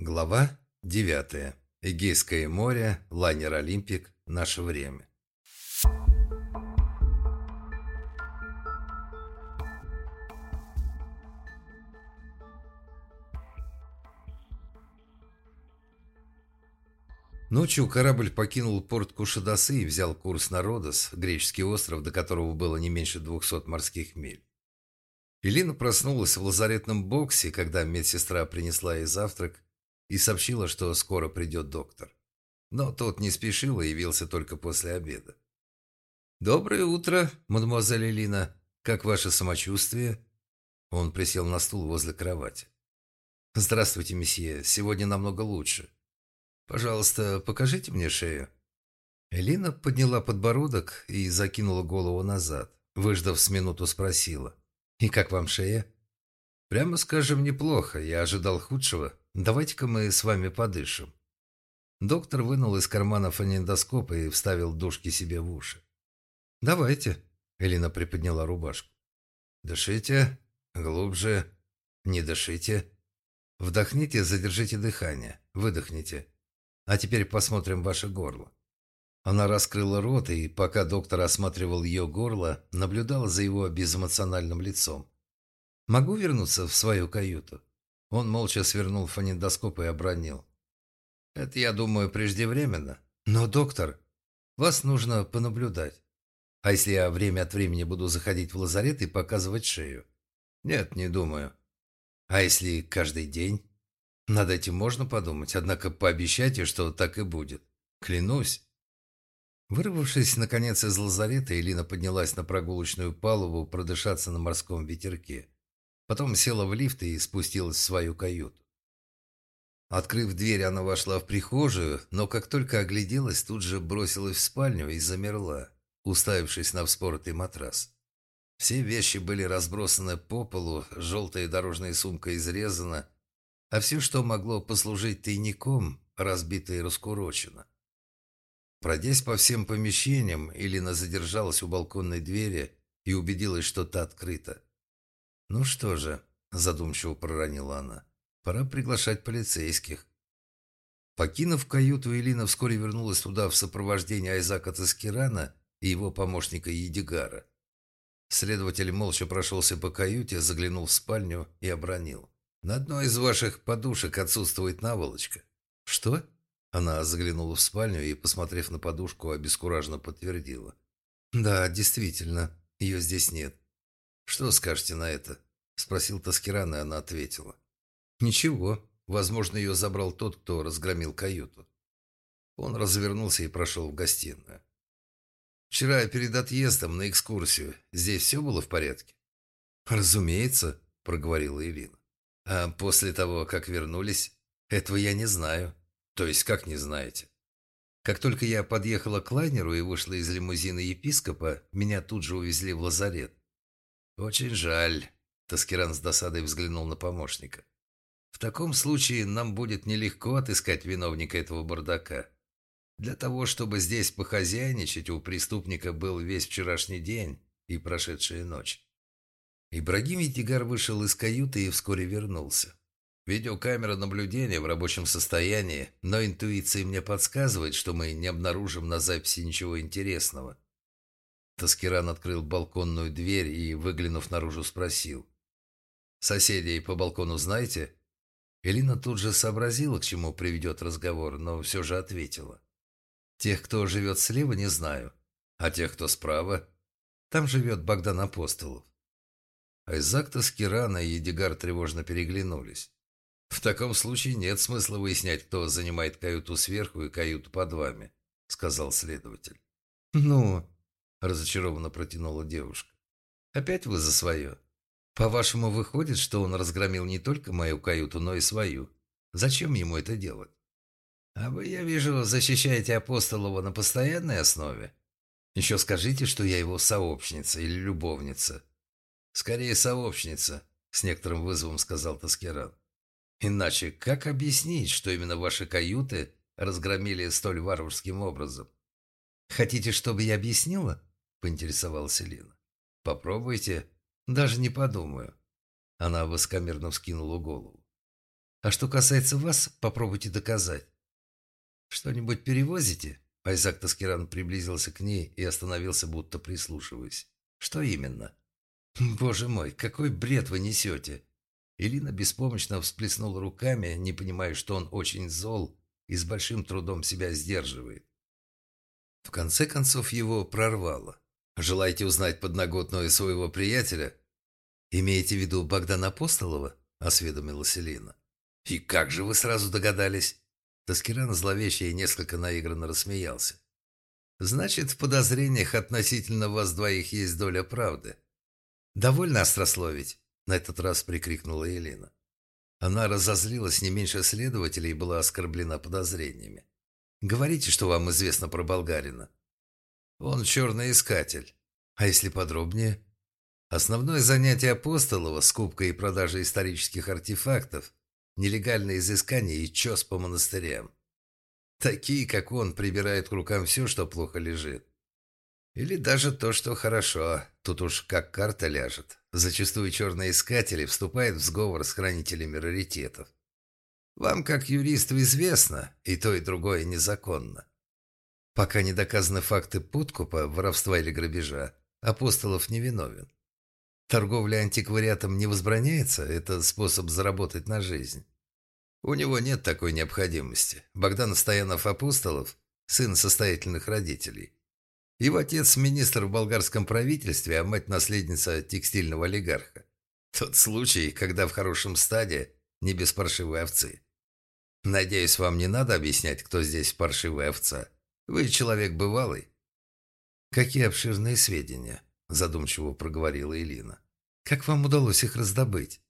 Глава 9. Эгейское море, лайнер «Олимпик», наше время. Ночью корабль покинул порт Кушадасы и взял курс на Родос, греческий остров, до которого было не меньше 200 морских миль. Элина проснулась в лазаретном боксе, когда медсестра принесла ей завтрак и сообщила, что скоро придет доктор. Но тот не спешил и явился только после обеда. «Доброе утро, мадемуазель Элина. Как ваше самочувствие?» Он присел на стул возле кровати. «Здравствуйте, месье. Сегодня намного лучше. Пожалуйста, покажите мне шею». Элина подняла подбородок и закинула голову назад. Выждав с минуту, спросила. «И как вам шея?» «Прямо скажем, неплохо. Я ожидал худшего. Давайте-ка мы с вами подышим». Доктор вынул из кармана фонендоскоп и вставил дужки себе в уши. «Давайте», — Элина приподняла рубашку. «Дышите. Глубже. Не дышите. Вдохните, задержите дыхание. Выдохните. А теперь посмотрим ваше горло». Она раскрыла рот и, пока доктор осматривал ее горло, наблюдала за его безэмоциональным лицом. «Могу вернуться в свою каюту?» Он молча свернул фонендоскоп и обронил. «Это, я думаю, преждевременно. Но, доктор, вас нужно понаблюдать. А если я время от времени буду заходить в лазарет и показывать шею?» «Нет, не думаю. А если каждый день?» «Над этим можно подумать, однако пообещайте, что так и будет. Клянусь». Вырвавшись, наконец, из лазарета, Элина поднялась на прогулочную палубу продышаться на морском ветерке. Потом села в лифт и спустилась в свою каюту. Открыв дверь, она вошла в прихожую, но как только огляделась, тут же бросилась в спальню и замерла, уставившись на вспоротый матрас. Все вещи были разбросаны по полу, желтая дорожная сумка изрезана, а все, что могло послужить тайником, разбито и раскурочено. Пройдясь по всем помещениям, Илина задержалась у балконной двери и убедилась, что та открыта. «Ну что же», – задумчиво проронила она, – «пора приглашать полицейских». Покинув каюту, Элина вскоре вернулась туда в сопровождении Айзака Таскирана и его помощника Едигара. Следователь молча прошелся по каюте, заглянул в спальню и обронил. «На одной из ваших подушек отсутствует наволочка». «Что?» Она заглянула в спальню и, посмотрев на подушку, обескураженно подтвердила. «Да, действительно, ее здесь нет. «Что скажете на это?» – спросил Таскиран, и она ответила. «Ничего. Возможно, ее забрал тот, кто разгромил каюту». Он развернулся и прошел в гостиную. «Вчера перед отъездом на экскурсию. Здесь все было в порядке?» «Разумеется», – проговорила Ирина. «А после того, как вернулись, этого я не знаю. То есть, как не знаете?» Как только я подъехала к лайнеру и вышла из лимузина епископа, меня тут же увезли в лазарет. «Очень жаль», — Таскиран с досадой взглянул на помощника. «В таком случае нам будет нелегко отыскать виновника этого бардака. Для того, чтобы здесь похозяйничать, у преступника был весь вчерашний день и прошедшая ночь». Ибрагим Итигар вышел из каюты и вскоре вернулся. Видеокамера наблюдения в рабочем состоянии, но интуиция мне подсказывает, что мы не обнаружим на записи ничего интересного. Таскиран открыл балконную дверь и, выглянув наружу, спросил. «Соседей по балкону знаете?» Элина тут же сообразила, к чему приведет разговор, но все же ответила. «Тех, кто живет слева, не знаю. А тех, кто справа? Там живет Богдан Апостолов». Айзак Таскирана и Едигар тревожно переглянулись. «В таком случае нет смысла выяснять, кто занимает каюту сверху и каюту под вами», — сказал следователь. «Ну, разочарованно протянула девушка. Опять вы за свое? По-вашему, выходит, что он разгромил не только мою каюту, но и свою. Зачем ему это делать? А вы, я вижу, защищаете Апостолова на постоянной основе. Еще скажите, что я его сообщница или любовница. Скорее, сообщница, с некоторым вызовом сказал Таскеран. Иначе как объяснить, что именно ваши каюты разгромили столь варварским образом? Хотите, чтобы я объяснила? – поинтересовалась Лина. «Попробуйте. Даже не подумаю». Она воскомерно вскинула голову. А что касается вас, попробуйте доказать. Что-нибудь перевозите? Айзак Таскиран приблизился к ней и остановился, будто прислушиваясь. Что именно? Боже мой, какой бред вы несете! Элина беспомощно всплеснула руками, не понимая, что он очень зол и с большим трудом себя сдерживает. В конце концов его прорвало. «Желаете узнать подноготную своего приятеля?» «Имеете в виду Богдана Апостолова?» – осведомилась Элина. «И как же вы сразу догадались?» Таскиран зловеще и несколько наигранно рассмеялся. «Значит, в подозрениях относительно вас двоих есть доля правды». «Довольно острословить», – на этот раз прикрикнула Елена. Она разозлилась не меньше следователей и была оскорблена подозрениями. Говорите, что вам известно про болгарина. Он черный искатель. А если подробнее? Основное занятие Апостолова – скупка и продажа исторических артефактов, нелегальное изыскание и чес по монастырям. Такие, как он, прибирают к рукам все, что плохо лежит. Или даже то, что хорошо. Тут уж как карта ляжет. Зачастую черные искатели вступают в сговор с хранителями раритетов. Вам, как юристу, известно, и то, и другое незаконно. Пока не доказаны факты подкупа, воровства или грабежа, Апостолов невиновен. Торговля антиквариатом не возбраняется, это способ заработать на жизнь. У него нет такой необходимости. Богдан Стоянов-Апостолов – сын состоятельных родителей. Его отец – министр в болгарском правительстве, а мать – наследница текстильного олигарха. Тот случай, когда в хорошем стаде не без паршивой овцы. Надеюсь, вам не надо объяснять, кто здесь паршивая овца. Вы человек бывалый. Какие обширные сведения, задумчиво проговорила Элина. Как вам удалось их раздобыть?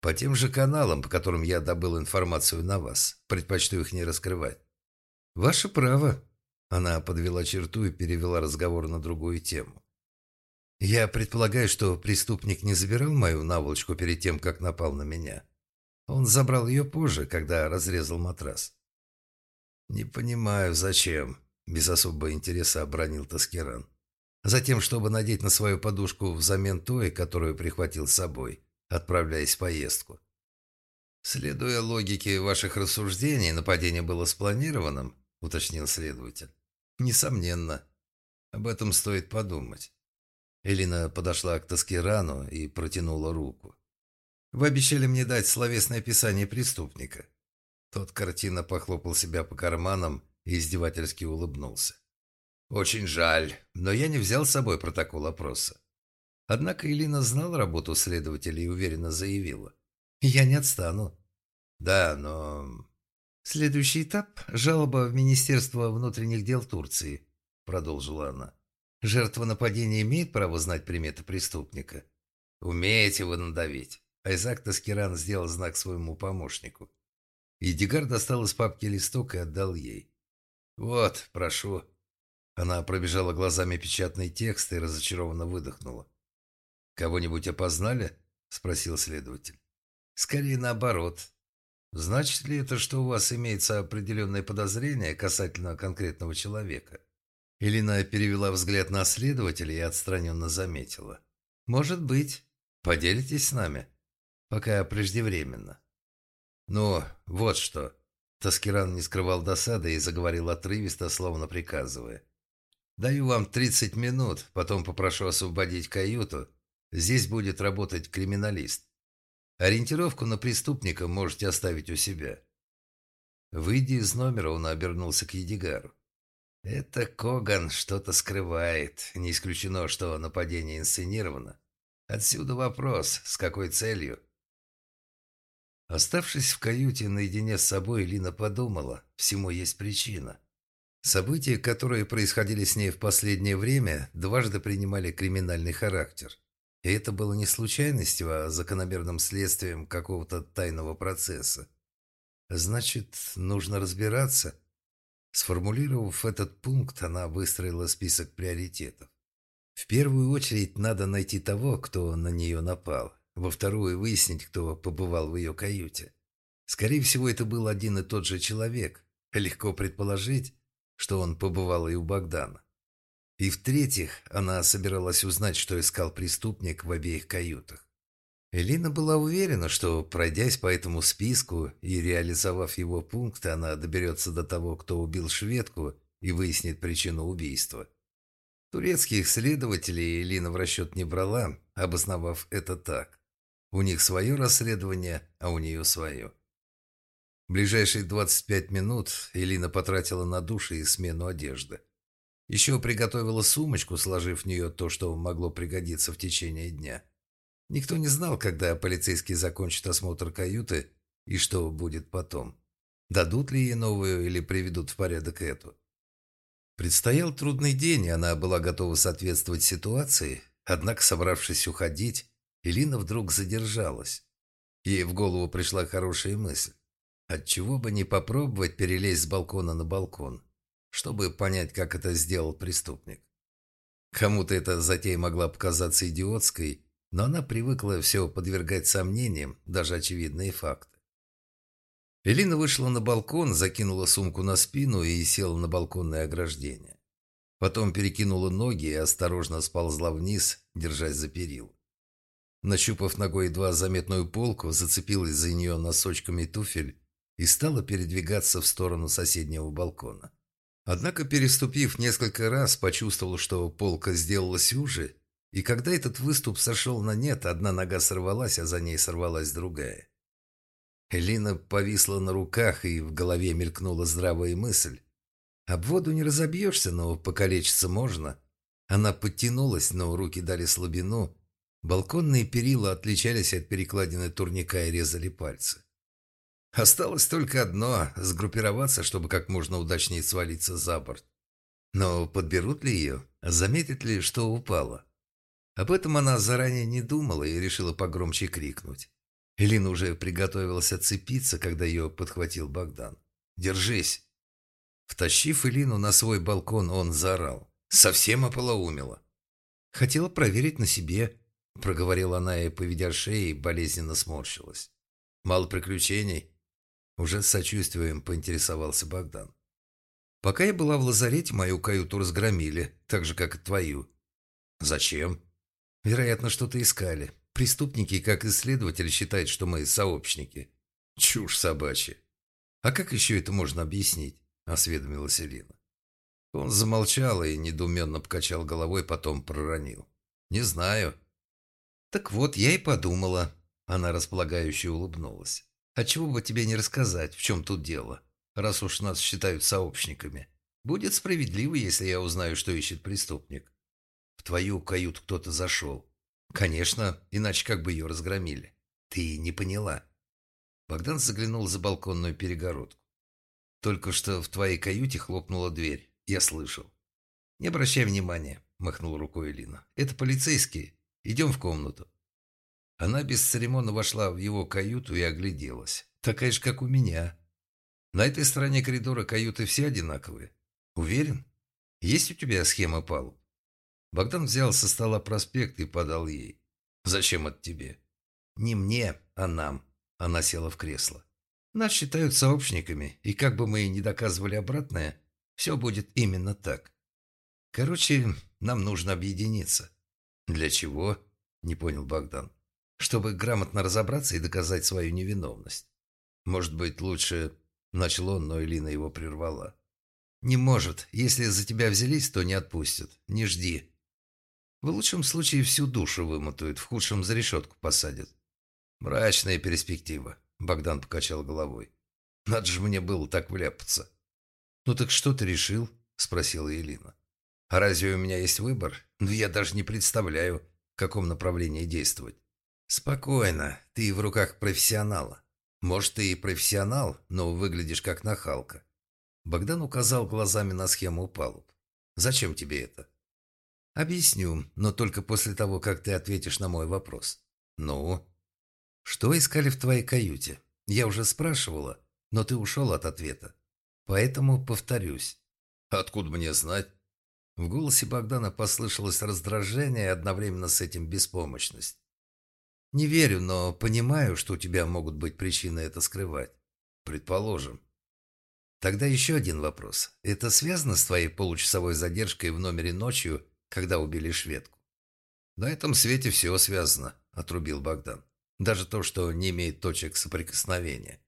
По тем же каналам, по которым я добыл информацию на вас. Предпочту их не раскрывать. Ваше право. Она подвела черту и перевела разговор на другую тему. Я предполагаю, что преступник не забирал мою наволочку перед тем, как напал на меня. Он забрал ее позже, когда разрезал матрас. «Не понимаю, зачем?» – без особого интереса обронил Таскеран. Затем, чтобы надеть на свою подушку взамен той, которую прихватил с собой, отправляясь в поездку. «Следуя логике ваших рассуждений, нападение было спланированным», – уточнил следователь. «Несомненно. Об этом стоит подумать». Элина подошла к Таскирану и протянула руку. Вы обещали мне дать словесное описание преступника». Тот картина похлопал себя по карманам и издевательски улыбнулся. «Очень жаль, но я не взял с собой протокол опроса». Однако Элина знала работу следователя и уверенно заявила. «Я не отстану». «Да, но...» «Следующий этап – жалоба в Министерство внутренних дел Турции», – продолжила она. «Жертва нападения имеет право знать приметы преступника?» «Умеете вы надавить». Айзак Таскиран сделал знак своему помощнику. Идигар достал из папки листок и отдал ей. «Вот, прошу». Она пробежала глазами печатный текст и разочарованно выдохнула. «Кого-нибудь опознали?» – спросил следователь. «Скорее наоборот. Значит ли это, что у вас имеется определенное подозрение касательно конкретного человека?» Элина перевела взгляд на следователя и отстраненно заметила. «Может быть. Поделитесь с нами?» Пока преждевременно. Ну, вот что. Таскиран не скрывал досады и заговорил отрывисто, словно приказывая. «Даю вам 30 минут, потом попрошу освободить каюту. Здесь будет работать криминалист. Ориентировку на преступника можете оставить у себя». Выйдя из номера, он обернулся к Едигару. «Это Коган что-то скрывает. Не исключено, что нападение инсценировано. Отсюда вопрос, с какой целью?» Оставшись в каюте наедине с собой, Лина подумала, всему есть причина. События, которые происходили с ней в последнее время, дважды принимали криминальный характер. И это было не случайностью, а закономерным следствием какого-то тайного процесса. Значит, нужно разбираться. Сформулировав этот пункт, она выстроила список приоритетов. В первую очередь надо найти того, кто на нее напал, во вторую выяснить, кто побывал в ее каюте. Скорее всего, это был один и тот же человек. Легко предположить, что он побывал и у Богдана. И в-третьих, она собиралась узнать, что искал преступник в обеих каютах. Элина была уверена, что, пройдясь по этому списку и реализовав его пункты, она доберется до того, кто убил шведку и выяснит причину убийства. Турецких следователей Элина в расчет не брала, обосновав это так. У них свое расследование, а у нее свое. Ближайшие 25 минут Элина потратила на душ и смену одежды. Еще приготовила сумочку, сложив в нее то, что могло пригодиться в течение дня. Никто не знал, когда полицейские закончат осмотр каюты и что будет потом. Дадут ли ей новую или приведут в порядок эту. Предстоял трудный день, и она была готова соответствовать ситуации, однако, собравшись уходить, Элина вдруг задержалась. Ей в голову пришла хорошая мысль. Отчего бы не попробовать перелезть с балкона на балкон, чтобы понять, как это сделал преступник. Кому-то эта затея могла показаться идиотской, но она привыкла все подвергать сомнениям, даже очевидные факты. Элина вышла на балкон, закинула сумку на спину и села на балконное ограждение. Потом перекинула ноги и осторожно сползла вниз, держась за перил. Нащупав ногой едва заметную полку, зацепилась за нее носочками туфель и стала передвигаться в сторону соседнего балкона. Однако, переступив несколько раз, почувствовал, что полка сделалась уже, и когда этот выступ сошел на нет, одна нога сорвалась, а за ней сорвалась другая. Элина повисла на руках, и в голове мелькнула здравая мысль. Об воду не разобьешься, но покалечиться можно. Она подтянулась, но руки дали слабину. Балконные перила отличались от перекладины турника и резали пальцы. Осталось только одно – сгруппироваться, чтобы как можно удачнее свалиться за борт. Но подберут ли ее? Заметят ли, что упала? Об этом она заранее не думала и решила погромче крикнуть. Элина уже приготовилась отцепиться, когда ее подхватил Богдан. «Держись!» Втащив Элину на свой балкон, он заорал. Совсем ополоумела. «Хотела проверить на себе», — проговорила она и, поведя шеей, болезненно сморщилась. «Мало приключений?» Уже с сочувствием поинтересовался Богдан. «Пока я была в лазарете, мою каюту разгромили, так же, как и твою». «Зачем?» «Вероятно, что-то искали. Преступники, как исследователи, считают, что мы сообщники». «Чушь собачья». «А как еще это можно объяснить?» – осведомилась Элина. Он замолчал и недоуменно покачал головой, потом проронил. «Не знаю». «Так вот, я и подумала». Она располагающе улыбнулась. А чего бы тебе не рассказать, в чем тут дело, раз уж нас считают сообщниками? Будет справедливо, если я узнаю, что ищет преступник. В твою каюту кто-то зашел. Конечно, иначе как бы ее разгромили. Ты не поняла. Богдан заглянул за балконную перегородку. Только что в твоей каюте хлопнула дверь. Я слышал. Не обращай внимания, махнул рукой Элина. Это полицейские. Идем в комнату. Она бесцеремонно вошла в его каюту и огляделась. Такая же, как у меня. На этой стороне коридора каюты все одинаковые. Уверен? Есть у тебя схема палуб? Богдан взял со стола проспект и подал ей. «Зачем это тебе?» «Не мне, а нам». Она села в кресло. «Нас считают сообщниками, и как бы мы ни доказывали обратное, все будет именно так. Короче, нам нужно объединиться». «Для чего?» – не понял Богдан чтобы грамотно разобраться и доказать свою невиновность. Может быть, лучше... Начал он, но Элина его прервала. «Не может. Если за тебя взялись, то не отпустят. Не жди. В лучшем случае всю душу вымотают, в худшем за решетку посадят». «Мрачная перспектива», — Богдан покачал головой. «Надо же мне было так вляпаться». «Ну так что ты решил?» — спросила Элина. «А разве у меня есть выбор? Ну я даже не представляю, в каком направлении действовать. «Спокойно, ты в руках профессионала. Может, ты и профессионал, но выглядишь как нахалка». Богдан указал глазами на схему палуб. «Зачем тебе это?» «Объясню, но только после того, как ты ответишь на мой вопрос». «Ну?» «Что искали в твоей каюте? Я уже спрашивала, но ты ушел от ответа. Поэтому повторюсь». «Откуда мне знать?» В голосе Богдана послышалось раздражение и одновременно с этим беспомощность. Не верю, но понимаю, что у тебя могут быть причины это скрывать. Предположим. Тогда еще один вопрос. Это связано с твоей получасовой задержкой в номере ночью, когда убили шведку? На этом свете все связано, отрубил Богдан. Даже то, что не имеет точек соприкосновения.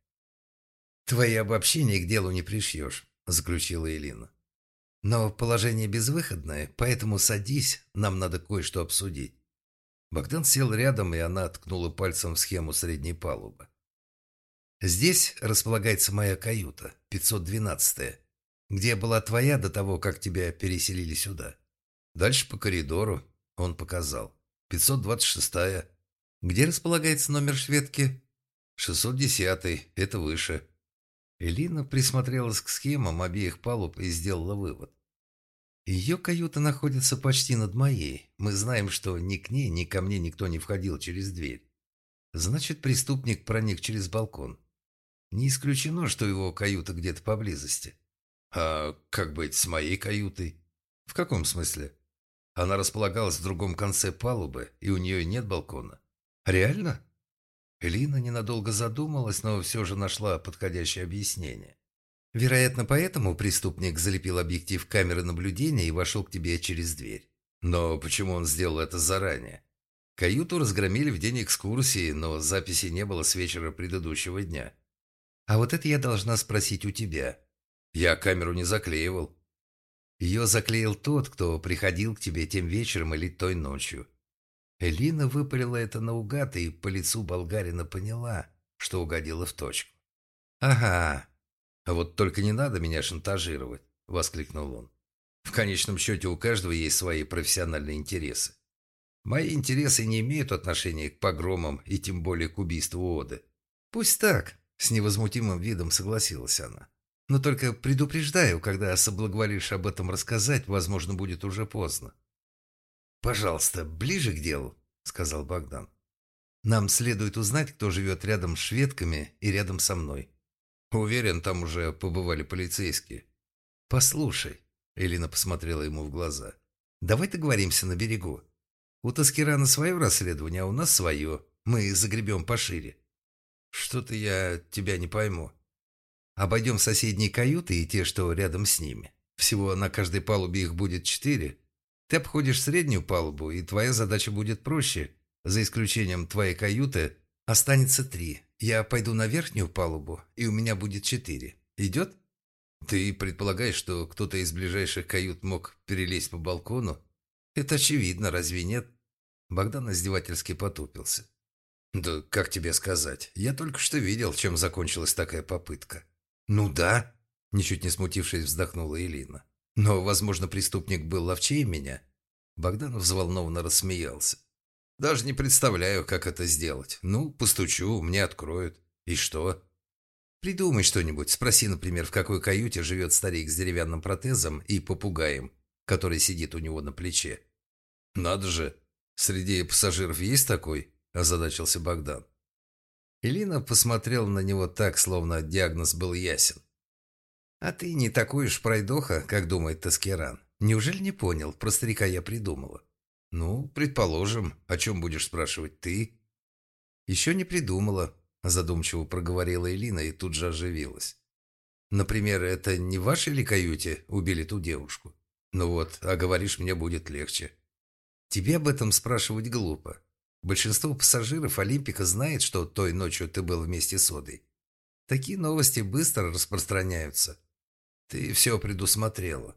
«Твои обобщения к делу не пришьешь», – заключила Элина. «Но положение безвыходное, поэтому садись, нам надо кое-что обсудить». Богдан сел рядом, и она ткнула пальцем в схему средней палубы. «Здесь располагается моя каюта, 512-я, где была твоя до того, как тебя переселили сюда. Дальше по коридору, он показал. 526-я. Где располагается номер шведки? 610-й, это выше». Элина присмотрелась к схемам обеих палуб и сделала вывод. Ее каюта находится почти над моей. Мы знаем, что ни к ней, ни ко мне никто не входил через дверь. Значит, преступник проник через балкон. Не исключено, что его каюта где-то поблизости. А как быть с моей каютой? В каком смысле? Она располагалась в другом конце палубы, и у нее нет балкона. Реально? Элина ненадолго задумалась, но все же нашла подходящее объяснение. Вероятно, поэтому преступник залепил объектив камеры наблюдения и вошел к тебе через дверь. Но почему он сделал это заранее? Каюту разгромили в день экскурсии, но записи не было с вечера предыдущего дня. А вот это я должна спросить у тебя. Я камеру не заклеивал. Ее заклеил тот, кто приходил к тебе тем вечером или той ночью. Элина выпалила это наугад и по лицу болгарина поняла, что угодила в точку. «Ага, «А вот только не надо меня шантажировать», – воскликнул он. «В конечном счете у каждого есть свои профессиональные интересы. Мои интересы не имеют отношения к погромам и тем более к убийству Оды. Пусть так, с невозмутимым видом согласилась она. Но только предупреждаю, когда соблаговолишь об этом рассказать, возможно, будет уже поздно. «Пожалуйста, ближе к делу», — сказал Богдан. «Нам следует узнать, кто живет рядом с шведками и рядом со мной. Уверен, там уже побывали полицейские. Послушай, Элина посмотрела ему в глаза. Давай договоримся на берегу. У Таскирана свое расследование, а у нас свое. Мы загребем пошире. Что-то я тебя не пойму. Обойдем соседние каюты и те, что рядом с ними. Всего на каждой палубе их будет четыре. Ты обходишь среднюю палубу, и твоя задача будет проще. За исключением твоей каюты останется три. Я пойду на верхнюю палубу, и у меня будет четыре. Идет? Ты предполагаешь, что кто-то из ближайших кают мог перелезть по балкону? Это очевидно, разве нет? Богдан издевательски потупился. Да как тебе сказать? Я только что видел, чем закончилась такая попытка. Ну да, ничуть не смутившись, вздохнула Элина. Но, возможно, преступник был ловчее меня. Богдан взволнованно рассмеялся. Даже не представляю, как это сделать. Ну, постучу, мне откроют. И что? Придумай что-нибудь. Спроси, например, в какой каюте живет старик с деревянным протезом и попугаем, который сидит у него на плече. Надо же. Среди пассажиров есть такой? Озадачился Богдан. Элина посмотрела на него так, словно диагноз был ясен. «А ты не такой уж пройдоха, как думает Таскеран. Неужели не понял? Про старика я придумала». «Ну, предположим. О чем будешь спрашивать ты?» «Еще не придумала», – задумчиво проговорила Элина и тут же оживилась. «Например, это не в вашей ли каюте убили ту девушку? Ну вот, а говоришь, мне будет легче». «Тебе об этом спрашивать глупо. Большинство пассажиров Олимпика знает, что той ночью ты был вместе с Одой. Такие новости быстро распространяются. Ты все предусмотрела.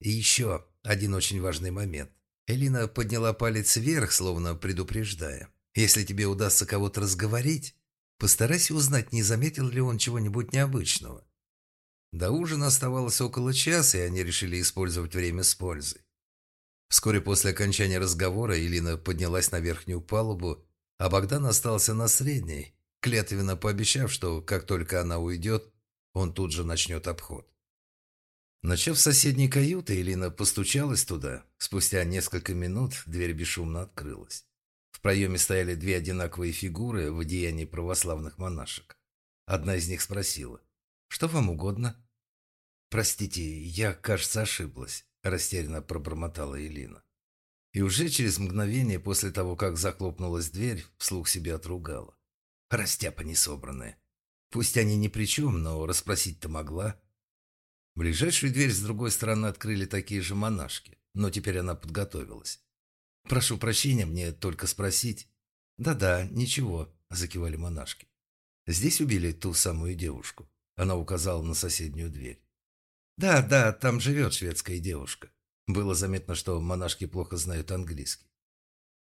И еще один очень важный момент. Элина подняла палец вверх, словно предупреждая. «Если тебе удастся кого-то разговорить, постарайся узнать, не заметил ли он чего-нибудь необычного». До ужина оставалось около часа, и они решили использовать время с пользой. Вскоре после окончания разговора Элина поднялась на верхнюю палубу, а Богдан остался на средней, клятвенно пообещав, что как только она уйдет, он тут же начнет обход. Начав с соседней каюты, Элина постучалась туда. Спустя несколько минут дверь бесшумно открылась. В проеме стояли две одинаковые фигуры в одеянии православных монашек. Одна из них спросила, «Что вам угодно?» «Простите, я, кажется, ошиблась», – растерянно пробормотала Элина. И уже через мгновение после того, как захлопнулась дверь, вслух себе отругала. Растяпа несобранная. Пусть они ни при чем, но расспросить-то могла. Ближайшую дверь с другой стороны открыли такие же монашки, но теперь она подготовилась. «Прошу прощения, мне только спросить». «Да-да, ничего», – закивали монашки. «Здесь убили ту самую девушку». Она указала на соседнюю дверь. «Да, да, там живет шведская девушка». Было заметно, что монашки плохо знают английский.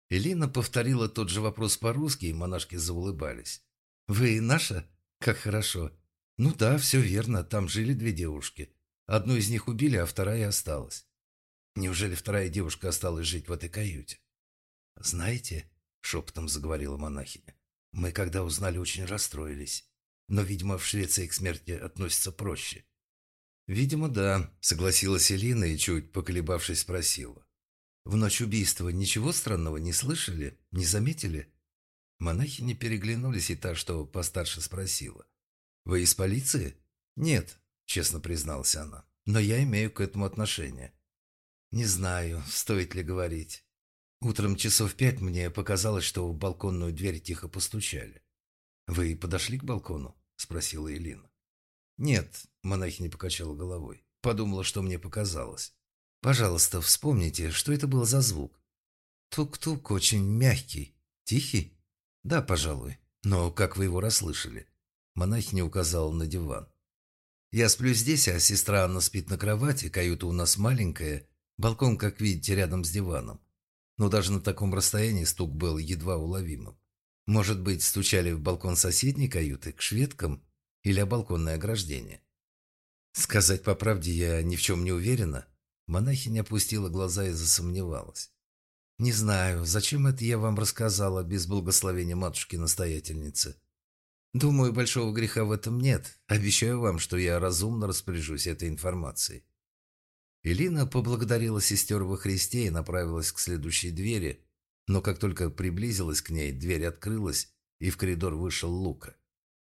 Элина повторила тот же вопрос по-русски, и монашки заулыбались. «Вы наша? Как хорошо. Ну да, все верно, там жили две девушки. Одну из них убили, а вторая осталась. Неужели вторая девушка осталась жить в этой каюте?» «Знаете», — шепотом заговорила монахиня, — «мы, когда узнали, очень расстроились. Но, видимо, в Швеции к смерти относятся проще». «Видимо, да», — согласилась Элина и, чуть поколебавшись, спросила. В ночь убийства ничего странного не слышали? Не заметили?» Монахи не переглянулись, и та, что постарше, спросила. «Вы из полиции?» «Нет», — честно призналась она. «Но я имею к этому отношение». «Не знаю, стоит ли говорить. Утром часов пять мне показалось, что в балконную дверь тихо постучали». «Вы подошли к балкону?» — спросила Элина. «Нет», — монахиня покачала головой. «Подумала, что мне показалось». Пожалуйста, вспомните, что это был за звук. Тук-тук очень мягкий. Тихий? Да, пожалуй. Но как вы его расслышали? Монахиня указала на диван. Я сплю здесь, а сестра Анна спит на кровати, каюта у нас маленькая, балкон, как видите, рядом с диваном. Но даже на таком расстоянии стук был едва уловимым. Может быть, стучали в балкон соседней каюты, к шведкам, или о балконное ограждение? Сказать по правде, я ни в чем не уверена. Монахиня опустила глаза и засомневалась. «Не знаю, зачем это я вам рассказала без благословения матушки-настоятельницы. Думаю, большого греха в этом нет. Обещаю вам, что я разумно распоряжусь этой информацией». Элина поблагодарила сестер во Христе и направилась к следующей двери, но как только приблизилась к ней, дверь открылась, и в коридор вышел Лука.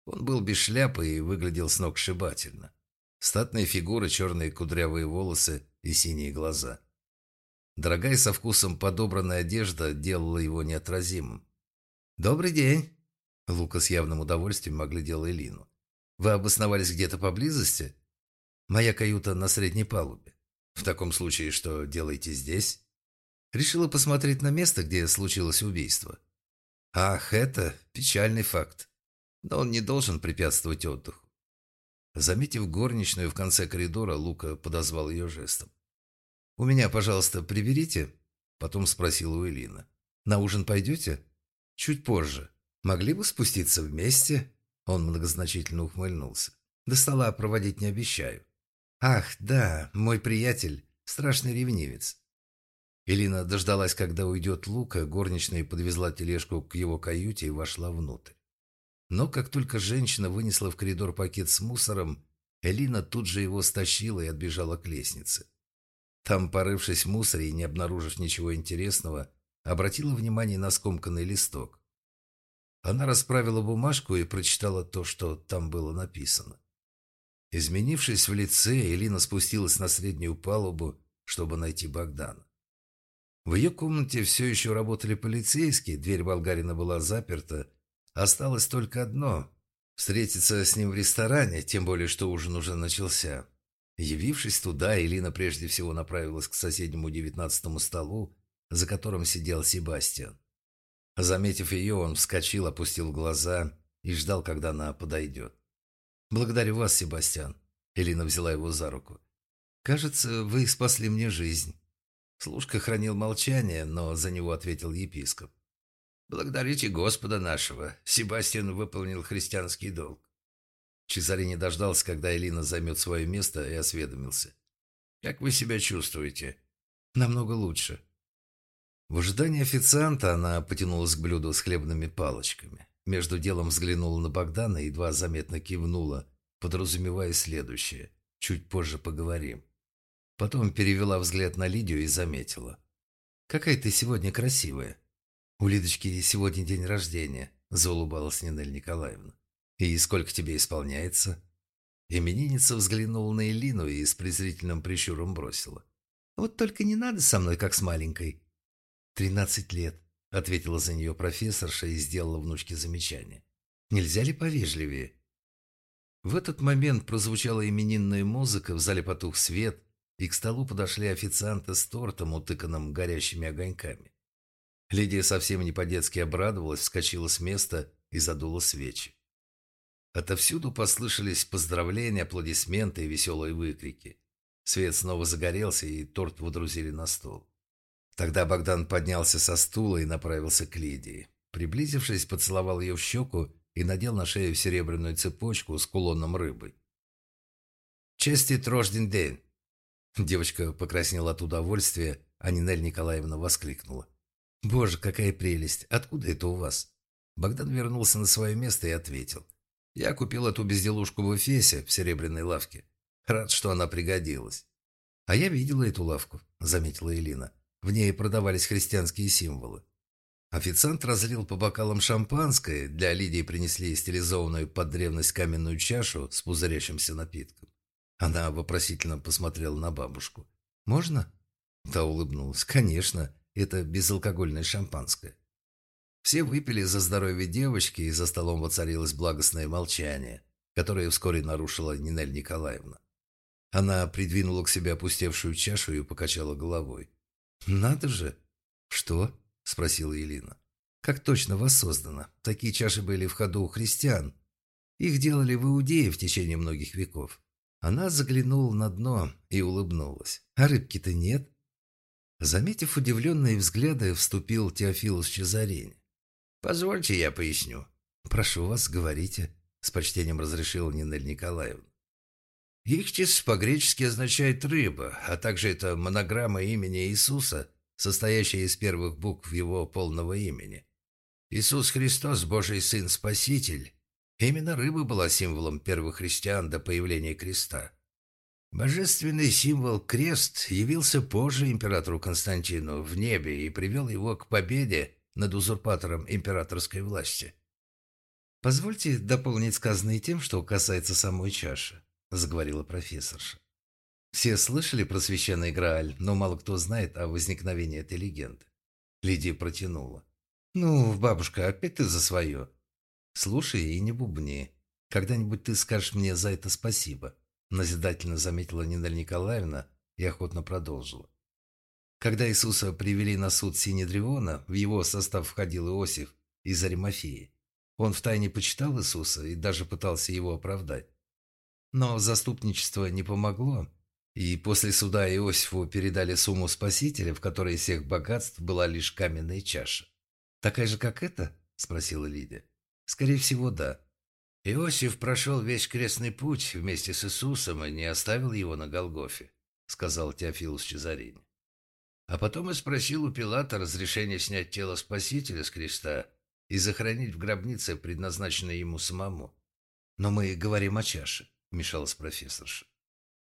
Он был без шляпы и выглядел сногсшибательно. Статная фигура, черные кудрявые волосы и синие глаза. Дорогая со вкусом подобранная одежда делала его неотразимым. «Добрый день!» Лука с явным удовольствием оглядел Элину. «Вы обосновались где-то поблизости?» «Моя каюта на средней палубе. В таком случае, что делаете здесь?» «Решила посмотреть на место, где случилось убийство». «Ах, это печальный факт. Но он не должен препятствовать отдыху. Заметив горничную в конце коридора, Лука подозвал ее жестом. «У меня, пожалуйста, приберите?» Потом спросил у Элина. «На ужин пойдете?» «Чуть позже. Могли бы спуститься вместе?» Он многозначительно ухмыльнулся. «До стола проводить не обещаю». «Ах, да, мой приятель, страшный ревнивец». Элина дождалась, когда уйдет Лука, горничная подвезла тележку к его каюте и вошла внутрь. Но как только женщина вынесла в коридор пакет с мусором, Элина тут же его стащила и отбежала к лестнице. Там, порывшись в мусоре и не обнаружив ничего интересного, обратила внимание на скомканный листок. Она расправила бумажку и прочитала то, что там было написано. Изменившись в лице, Элина спустилась на среднюю палубу, чтобы найти Богдана. В ее комнате все еще работали полицейские, дверь болгарина была заперта, Осталось только одно – встретиться с ним в ресторане, тем более, что ужин уже начался. Явившись туда, Элина прежде всего направилась к соседнему девятнадцатому столу, за которым сидел Себастьян. Заметив ее, он вскочил, опустил глаза и ждал, когда она подойдет. «Благодарю вас, Себастьян», – Элина взяла его за руку. «Кажется, вы спасли мне жизнь». Служка хранил молчание, но за него ответил епископ. Благодарите Господа нашего. Себастьян выполнил христианский долг. Чезаре не дождался, когда Элина займет свое место, и осведомился. «Как вы себя чувствуете?» «Намного лучше». В ожидании официанта она потянулась к блюду с хлебными палочками. Между делом взглянула на Богдана и едва заметно кивнула, подразумевая следующее. «Чуть позже поговорим». Потом перевела взгляд на Лидию и заметила. «Какая ты сегодня красивая». «У Лидочки сегодня день рождения», – заулыбалась Нинель Николаевна. «И сколько тебе исполняется?» Именинница взглянула на Элину и с презрительным прищуром бросила. «Вот только не надо со мной, как с маленькой». «Тринадцать лет», — ответила за нее профессорша и сделала внучке замечание. «Нельзя ли повежливее?» В этот момент прозвучала именинная музыка, в зале потух свет, и к столу подошли официанты с тортом, утыканным горящими огоньками. Лидия совсем не по-детски обрадовалась, вскочила с места и задула свечи. Отовсюду послышались поздравления, аплодисменты и веселые выкрики. Свет снова загорелся, и торт водрузили на стол. Тогда Богдан поднялся со стула и направился к Лидии. Приблизившись, поцеловал ее в щеку и надел на шею серебряную цепочку с кулоном рыбой. «Честит рожден день!» Девочка покраснела от удовольствия, а Нинель Николаевна воскликнула. «Боже, какая прелесть! Откуда это у вас?» Богдан вернулся на свое место и ответил. «Я купил эту безделушку в Эфесе, в серебряной лавке. Рад, что она пригодилась». «А я видела эту лавку», — заметила Элина. В ней продавались христианские символы. Официант разлил по бокалам шампанское, для Лидии принесли стилизованную под древность каменную чашу с пузырящимся напитком. Она вопросительно посмотрела на бабушку. «Можно?» Та улыбнулась. «Конечно, это безалкогольное шампанское». Все выпили за здоровье девочки, и за столом воцарилось благостное молчание, которое вскоре нарушила Нинель Николаевна. Она придвинула к себе опустевшую чашу и покачала головой. «Надо же!» «Что?» – спросила Елена. «Как точно воссоздано? Такие чаши были в ходу у христиан. Их делали в Иудее в течение многих веков. Она заглянула на дно и улыбнулась. «А рыбки-то нет?» Заметив удивленные взгляды, вступил Теофилус Чезарень. «Позвольте, я поясню». «Прошу вас, говорите», — с почтением разрешила Нинель Николаевна. «Ихтис по-гречески означает «рыба», а также это монограмма имени Иисуса, состоящая из первых букв его полного имени. Иисус Христос, Божий Сын Спаситель, Именно рыба была символом первых христиан до появления креста. Божественный символ крест явился позже императору Константину в небе и привел его к победе над узурпатором императорской власти. «Позвольте дополнить сказанное тем, что касается самой чаши», – заговорила профессорша. Все слышали про священный Грааль, но мало кто знает о возникновении этой легенды. Лидия протянула. «Ну, бабушка, опять ты за свое. «Слушай и не бубни. Когда-нибудь ты скажешь мне за это спасибо», назидательно заметила Нина Николаевна и охотно продолжила. Когда Иисуса привели на суд Синедриона, в его состав входил Иосиф из Аримафии. Он втайне почитал Иисуса и даже пытался его оправдать. Но заступничество не помогло, и после суда Иосифу передали сумму Спасителя, в которой всех богатств была лишь каменная чаша. «Такая же, как эта?» – спросила Лидия. Скорее всего, да. Иосиф прошел весь крестный путь вместе с Иисусом и не оставил его на Голгофе, сказал Теофилус Чезарини. А потом и спросил у Пилата разрешения снять тело Спасителя с креста и захоронить в гробнице, предназначенной ему самому. Но мы говорим о чаше, вмешалась профессорша.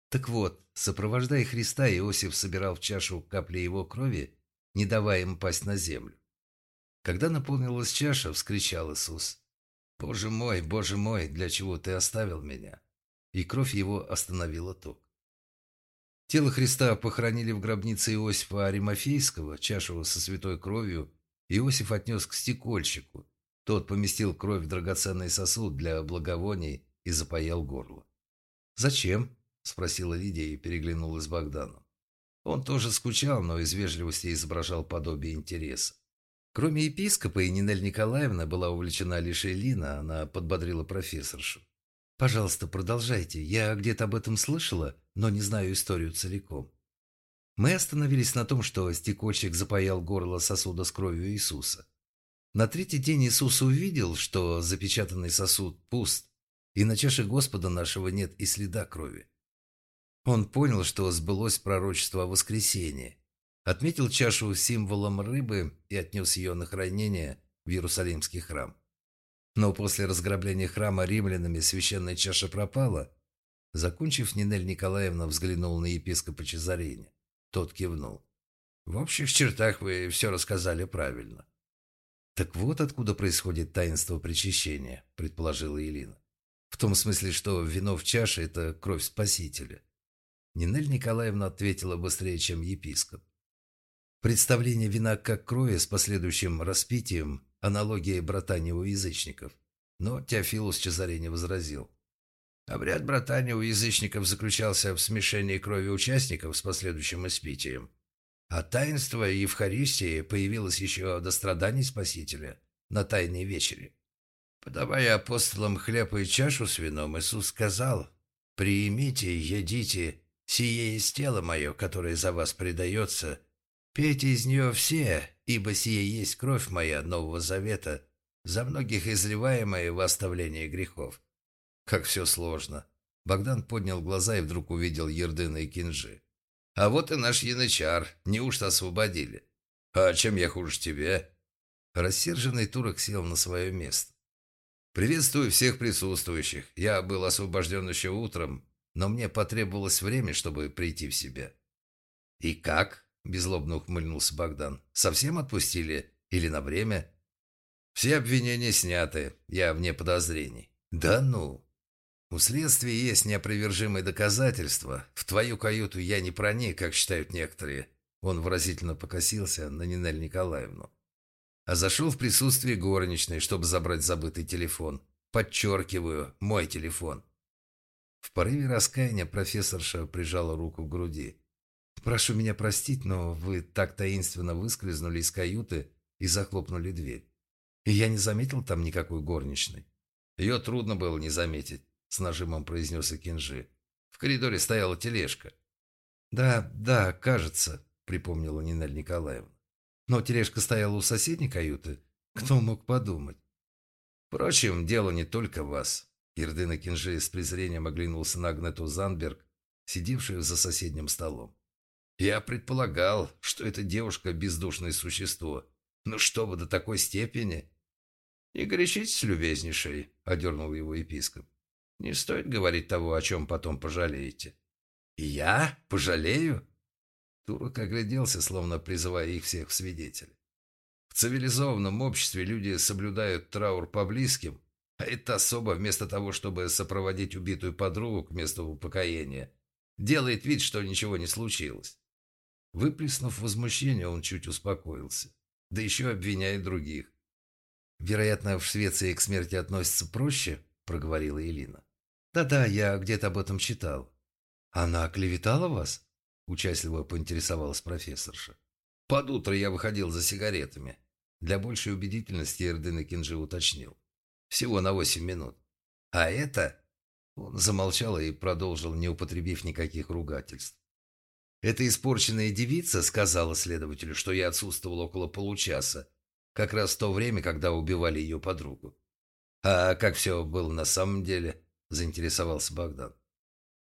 Так вот, сопровождая Христа, Иосиф собирал в чашу капли его крови, не давая им пасть на землю. Когда наполнилась чаша, вскричал Иисус, «Боже мой, Боже мой, для чего ты оставил меня?» И кровь его остановила ток. Тело Христа похоронили в гробнице Иосифа Аримофейского, чашу со святой кровью, Иосиф отнес к стекольщику. Тот поместил кровь в драгоценный сосуд для благовоний и запаял горло. «Зачем?» – спросила Лидия и переглянулась с Богданом. Он тоже скучал, но из вежливости изображал подобие интереса. Кроме епископа и Нинель Николаевна была увлечена лишь Элина, она подбодрила профессоршу. «Пожалуйста, продолжайте. Я где-то об этом слышала, но не знаю историю целиком». Мы остановились на том, что стекольщик запаял горло сосуда с кровью Иисуса. На третий день Иисус увидел, что запечатанный сосуд пуст, и на чаше Господа нашего нет и следа крови. Он понял, что сбылось пророчество о воскресении, отметил чашу символом рыбы и отнес ее на хранение в Иерусалимский храм. Но после разграбления храма римлянами священная чаша пропала. Закончив, Нинель Николаевна взглянул на епископа Чезареня. Тот кивнул. «В общих чертах вы все рассказали правильно». «Так вот откуда происходит таинство причащения», – предположила Елена. «В том смысле, что вино в чаше – это кровь Спасителя». Нинель Николаевна ответила быстрее, чем епископ. Представление вина как крови с последующим распитием – аналогия братания у язычников. Но Теофилус Чезаре возразил. Обряд братания у язычников заключался в смешении крови участников с последующим испитием. А таинство Евхаристии появилось еще до страданий Спасителя на Тайной вечере. Подавая апостолам хлеб и чашу с вином, Иисус сказал, «Приимите, едите, сие есть тело мое, которое за вас предается. Пейте из нее все, ибо сие есть кровь моя Нового Завета, за многих изливаемая в оставление грехов». Как все сложно. Богдан поднял глаза и вдруг увидел Ердына и Кинжи. «А вот и наш янычар. Неужто освободили?» «А чем я хуже тебе?» Рассерженный турок сел на свое место. «Приветствую всех присутствующих. Я был освобожден еще утром, но мне потребовалось время, чтобы прийти в себя». «И как?» – беззлобно ухмыльнулся Богдан. «Совсем отпустили? Или на время?» «Все обвинения сняты. Я вне подозрений». «Да ну!» У следствия есть неопровержимые доказательства. В твою каюту я не проник, как считают некоторые. Он выразительно покосился на Нинель Николаевну. А зашел в присутствие горничной, чтобы забрать забытый телефон. Подчеркиваю, мой телефон. В порыве раскаяния профессорша прижала руку к груди. «Прошу меня простить, но вы так таинственно выскользнули из каюты и захлопнули дверь. И я не заметил там никакой горничной. Ее трудно было не заметить с нажимом произнес Кинжи. В коридоре стояла тележка. «Да, да, кажется», — припомнила Нинель Николаевна. «Но тележка стояла у соседней каюты. Кто мог подумать?» «Впрочем, дело не только вас». Ирдына Кинжи с презрением оглянулся на Агнету Занберг, сидевшую за соседним столом. «Я предполагал, что эта девушка – бездушное существо. Но что вы до такой степени?» «Не горячитесь, любезнейший», – одернул его епископ. Не стоит говорить того, о чем потом пожалеете. Я пожалею? Турок огляделся, словно призывая их всех в свидетели. В цивилизованном обществе люди соблюдают траур по близким, а это особо вместо того, чтобы сопроводить убитую подругу к месту упокоения, делает вид, что ничего не случилось. Выплеснув возмущение, он чуть успокоился. Да еще обвиняет других. Вероятно, в Швеции к смерти относятся проще, – проговорила Элина. «Да-да, я где-то об этом читал». «Она оклеветала вас?» – участливо поинтересовалась профессорша. «Под утро я выходил за сигаретами». Для большей убедительности Эрден Кинжи уточнил. «Всего на восемь минут». «А это...» Он замолчал и продолжил, не употребив никаких ругательств. «Эта испорченная девица сказала следователю, что я отсутствовал около получаса, как раз в то время, когда убивали ее подругу. «А как все было на самом деле?» – заинтересовался Богдан.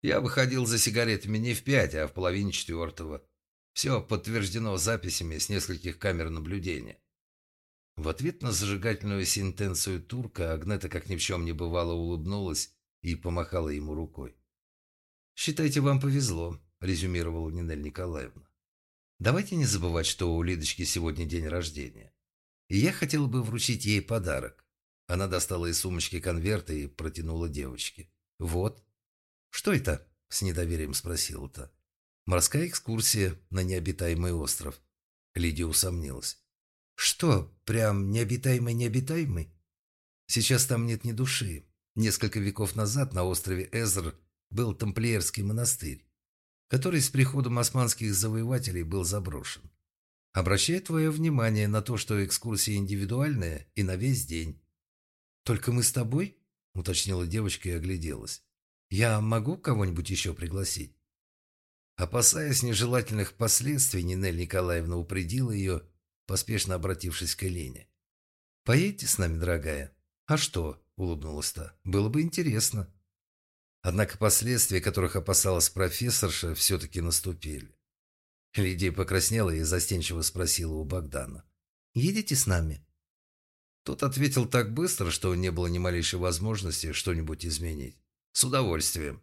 «Я выходил за сигаретами не в пять, а в половине четвертого. Все подтверждено записями с нескольких камер наблюдения». В ответ на зажигательную сентенцию турка Агнета, как ни в чем не бывало, улыбнулась и помахала ему рукой. «Считайте, вам повезло», – резюмировала Нинель Николаевна. «Давайте не забывать, что у Лидочки сегодня день рождения. И я хотела бы вручить ей подарок. Она достала из сумочки конверты и протянула девочке. «Вот». «Что это?» – с недоверием спросила та. «Морская экскурсия на необитаемый остров». Лидия усомнилась. «Что, прям необитаемый-необитаемый?» «Сейчас там нет ни души. Несколько веков назад на острове Эзр был тамплиерский монастырь, который с приходом османских завоевателей был заброшен. Обращаю твое внимание на то, что экскурсия индивидуальная и на весь день. «Только мы с тобой?» – уточнила девочка и огляделась. «Я могу кого-нибудь еще пригласить?» Опасаясь нежелательных последствий, Нинель Николаевна упредила ее, поспешно обратившись к Елене. «Поедете с нами, дорогая?» «А что?» – улыбнулась та. «Было бы интересно». Однако последствия, которых опасалась профессорша, все-таки наступили. Лидия покраснела и застенчиво спросила у Богдана. «Едете с нами?» Тот ответил так быстро, что не было ни малейшей возможности что-нибудь изменить. С удовольствием.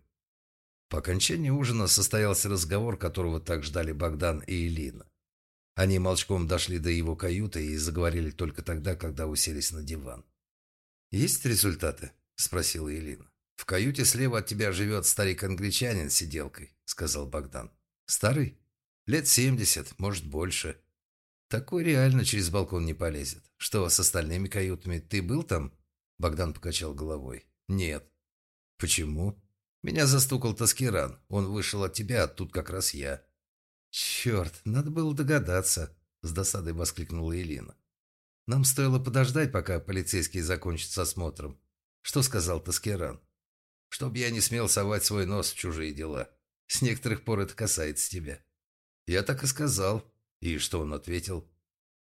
По окончании ужина состоялся разговор, которого так ждали Богдан и Элина. Они молчком дошли до его каюты и заговорили только тогда, когда уселись на диван. «Есть результаты?» – спросила Элина. «В каюте слева от тебя живет старик-англичанин с сиделкой», – сказал Богдан. «Старый? Лет семьдесят, может, больше. Такой реально через балкон не полезет. Что с остальными каютами? Ты был там? Богдан покачал головой. Нет. Почему? Меня застукал Таскиран. Он вышел от тебя, а тут как раз я. Черт, надо было догадаться, с досадой воскликнула Элина. Нам стоило подождать, пока полицейский закончит с осмотром. Что сказал Таскеран? Чтоб я не смел совать свой нос в чужие дела. С некоторых пор это касается тебя. Я так и сказал. И что он ответил?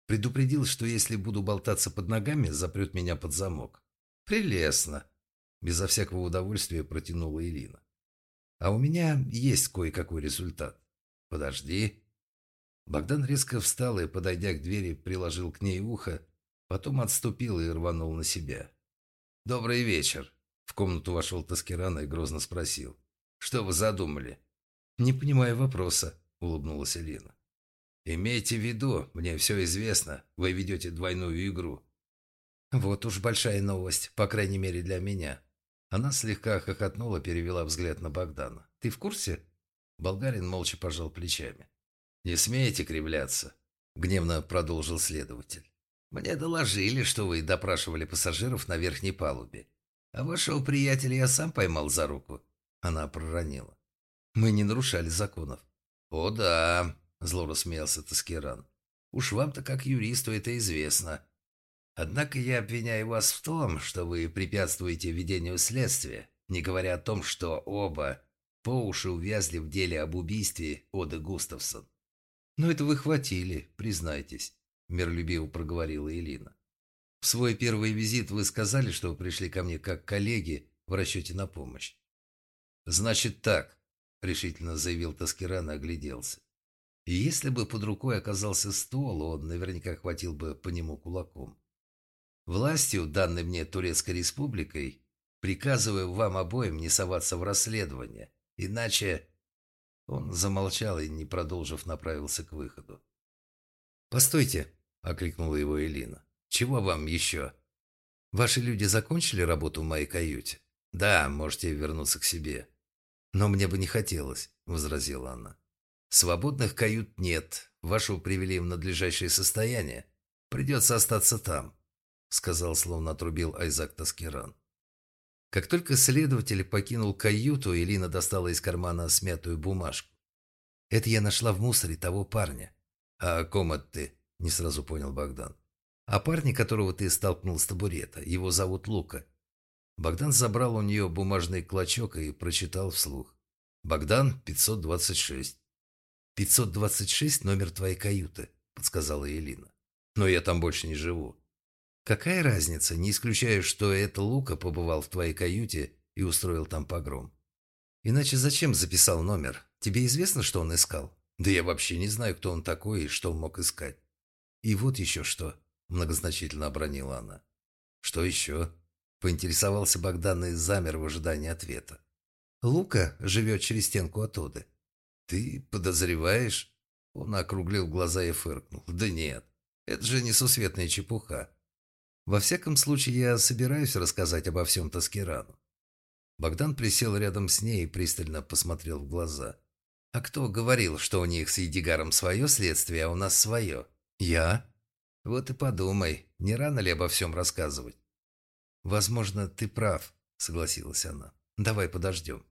Предупредил, что если буду болтаться под ногами, запрет меня под замок. Прелестно. Безо всякого удовольствия протянула Ирина. А у меня есть кое-какой результат. Подожди. Богдан резко встал и, подойдя к двери, приложил к ней ухо, потом отступил и рванул на себя. «Добрый вечер!» В комнату вошел Таскиран и грозно спросил. «Что вы задумали?» «Не понимаю вопроса», — улыбнулась Елена. «Имейте в виду, мне все известно. Вы ведете двойную игру». «Вот уж большая новость, по крайней мере для меня». Она слегка хохотнула, перевела взгляд на Богдана. «Ты в курсе?» Болгарин молча пожал плечами. «Не смейте кривляться», — гневно продолжил следователь. «Мне доложили, что вы допрашивали пассажиров на верхней палубе. А вашего приятеля я сам поймал за руку». Она проронила. «Мы не нарушали законов». «О да», — зло рассмеялся Таскиран. «Уж вам-то как юристу это известно. Однако я обвиняю вас в том, что вы препятствуете ведению следствия, не говоря о том, что оба по уши увязли в деле об убийстве Оды Густавсон. «Но это вы хватили, признайтесь», – миролюбиво проговорила Элина. «В свой первый визит вы сказали, что вы пришли ко мне как коллеги в расчете на помощь». «Значит так», – решительно заявил Таскиран и огляделся. И если бы под рукой оказался стол, он наверняка хватил бы по нему кулаком. Властью, данной мне Турецкой Республикой, приказываю вам обоим не соваться в расследование, иначе...» Он замолчал и, не продолжив, направился к выходу. «Постойте!» — окликнула его Элина. «Чего вам еще?» «Ваши люди закончили работу в моей каюте?» «Да, можете вернуться к себе». «Но мне бы не хотелось», — возразила она. «Свободных кают нет. Вашу привели в надлежащее состояние. Придется остаться там сказал, словно отрубил Айзак Таскиран. Как только следователь покинул каюту, Элина достала из кармана смятую бумажку. «Это я нашла в мусоре того парня». «А о ком это ты?» – не сразу понял Богдан. «О парне, которого ты столкнул с табурета. Его зовут Лука». Богдан забрал у нее бумажный клочок и прочитал вслух. «Богдан, 526». «526 – номер твоей каюты», – подсказала Элина. «Но я там больше не живу». Какая разница? Не исключаю, что это Лука побывал в твоей каюте и устроил там погром. Иначе зачем записал номер? Тебе известно, что он искал? Да я вообще не знаю, кто он такой и что он мог искать. И вот еще что, многозначительно обронила она. Что еще? Поинтересовался Богдан и замер в ожидании ответа. Лука живет через стенку от Оды. Ты подозреваешь? Он округлил глаза и фыркнул. Да нет, это же несусветная чепуха. Во всяком случае, я собираюсь рассказать обо всем Таскирану. Богдан присел рядом с ней и пристально посмотрел в глаза. «А кто говорил, что у них с Едигаром свое следствие, а у нас свое?» «Я?» «Вот и подумай, не рано ли обо всем рассказывать?» «Возможно, ты прав», — согласилась она. «Давай подождем».